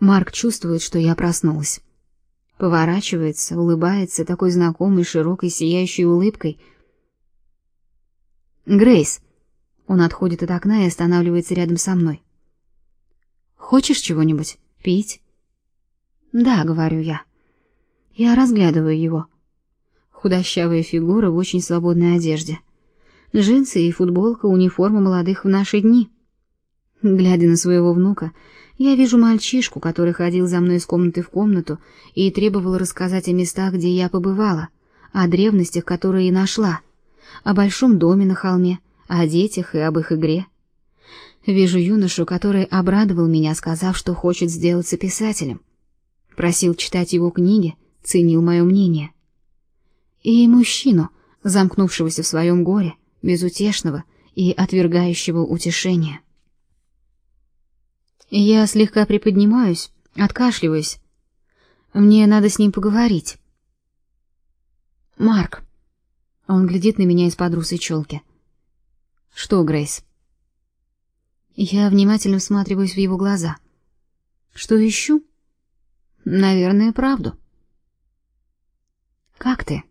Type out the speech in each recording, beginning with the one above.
Марк чувствует, что я проснулась. Поворачивается, улыбается такой знакомой, широкой, сияющей улыбкой. Грейс. Он отходит от окна и останавливается рядом со мной. Хочешь чего-нибудь? Пить? Да, говорю я. Я разглядываю его. Худощавая фигура в очень свободной одежде. Джинсы и футболка униформа молодых в наши дни. Глядя на своего внука, я вижу мальчишку, который ходил за мной из комнаты в комнату и требовал рассказать о местах, где я побывала, о древностях, которые и нашла, о большом доме на холме, о детях и об их игре. Вижу юношу, который обрадовал меня, сказав, что хочет сделаться писателем. Просил читать его книги, ценил мое мнение. И мужчину, замкнувшегося в своем горе, безутешного и отвергающего утешения. Я слегка приподнимаюсь, откашливаюсь. Мне надо с ним поговорить. Марк. Он глядит на меня из-под русой челки. Что, Грейс? Я внимательно всматриваюсь в его глаза. Что ищу? Наверное, правду. Как ты?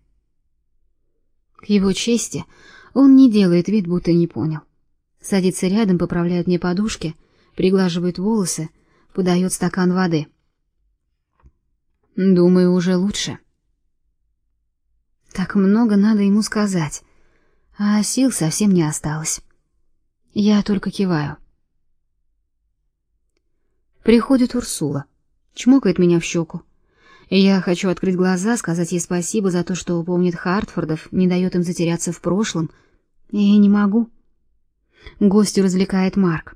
К его чести, он не делает вид, будто не понял. Садится рядом, поправляет мне подушки — приглаживает волосы, подает стакан воды. Думаю, уже лучше. Так много надо ему сказать, а сил совсем не осталось. Я только киваю. Приходит Урсула, чмокает меня в щеку. Я хочу открыть глаза, сказать ей спасибо за то, что помнит Хартфордов, не дает им затеряться в прошлом, и не могу. Гостю развлекает Марк.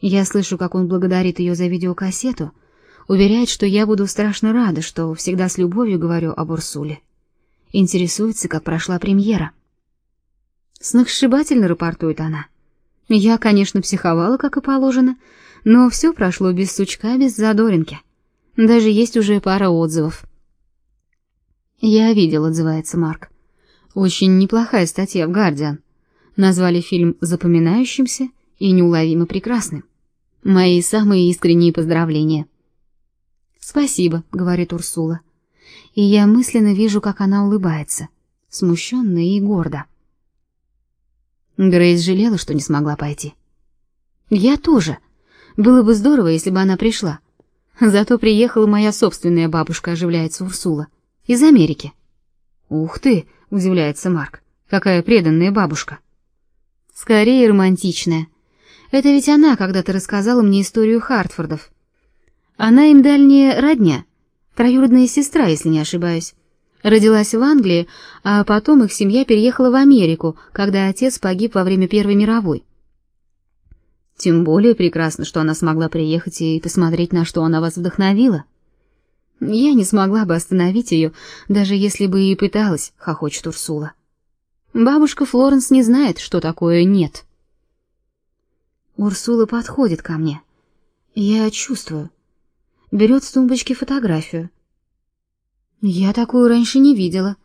Я слышу, как он благодарит ее за видеокассету, уверяет, что я буду страшно рада, что всегда с любовью говорю об Урсуле. Интересуется, как прошла премьера. Сногсшибательно рапортует она. Я, конечно, психовала, как и положено, но все прошло без сучка, без задоринки. Даже есть уже пара отзывов. Я видел, отзывается Марк. Очень неплохая статья в Гардиан. Назвали фильм запоминающимся и неуловимо прекрасным. Мои самые искренние поздравления. Спасибо, говорит Урсула. И я мысленно вижу, как она улыбается, смущенно и гордо. Грейс жалела, что не смогла пойти. Я тоже. Было бы здорово, если бы она пришла. Зато приехала моя собственная бабушка, оживляется Урсула, из Америки. Ух ты, удивляется Марк. Какая преданная бабушка. Скорее романтичная. Это ведь она когда-то рассказала мне историю Хартфордов. Она им дальняя родня, троюродная сестра, если не ошибаюсь. Родилась в Англии, а потом их семья переехала в Америку, когда отец погиб во время Первой мировой. Тем более прекрасно, что она смогла приехать и посмотреть, на что она вас вдохновила. Я не смогла бы остановить ее, даже если бы и пыталась, хохочет Урсула. Бабушка Флоренс не знает, что такое нет. Урсула подходит ко мне. Я чувствую. Берет с тумбочки фотографию. Я такую раньше не видела.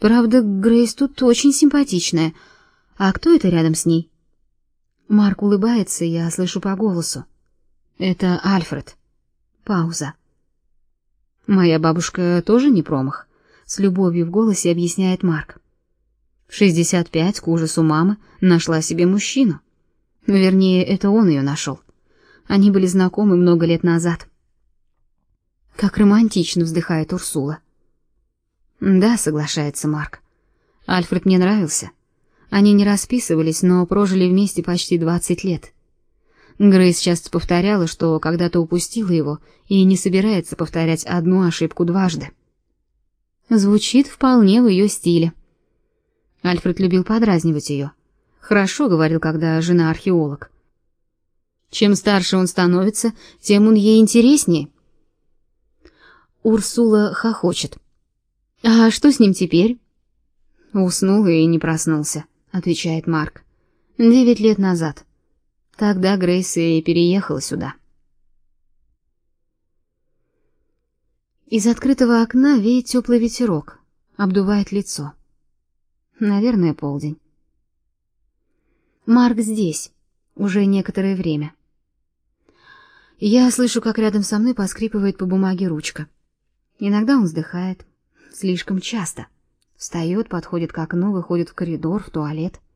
Правда, Грейс тут очень симпатичная. А кто это рядом с ней? Марк улыбается, я слышу по голосу. Это Альфред. Пауза. Моя бабушка тоже не промах, с любовью в голосе объясняет Марк. В 65 к ужасу мамы нашла себе мужчину. Вернее, это он ее нашел. Они были знакомы много лет назад. Как романтично вздыхает Урсула. Да, соглашается Марк. Альфред мне нравился. Они не расписывались, но прожили вместе почти двадцать лет. Грейс часто повторяла, что когда-то упустила его и не собирается повторять одну ошибку дважды. Звучит вполне в ее стиле. Альфред любил подразнивать ее. Хорошо говорил, когда жена археолог. Чем старше он становится, тем он ей интереснее. Урсула хохочет. А что с ним теперь? Уснул и не проснулся, отвечает Марк. Девять лет назад. Тогда Грейс и переехала сюда. Из открытого окна веет теплый ветерок, обдувает лицо. Наверное, полдень. Марк здесь уже некоторое время. Я слышу, как рядом со мной поскрипывает по бумаге ручка. Иногда он вздыхает, слишком часто. Встает, подходит к окну, выходит в коридор, в туалет —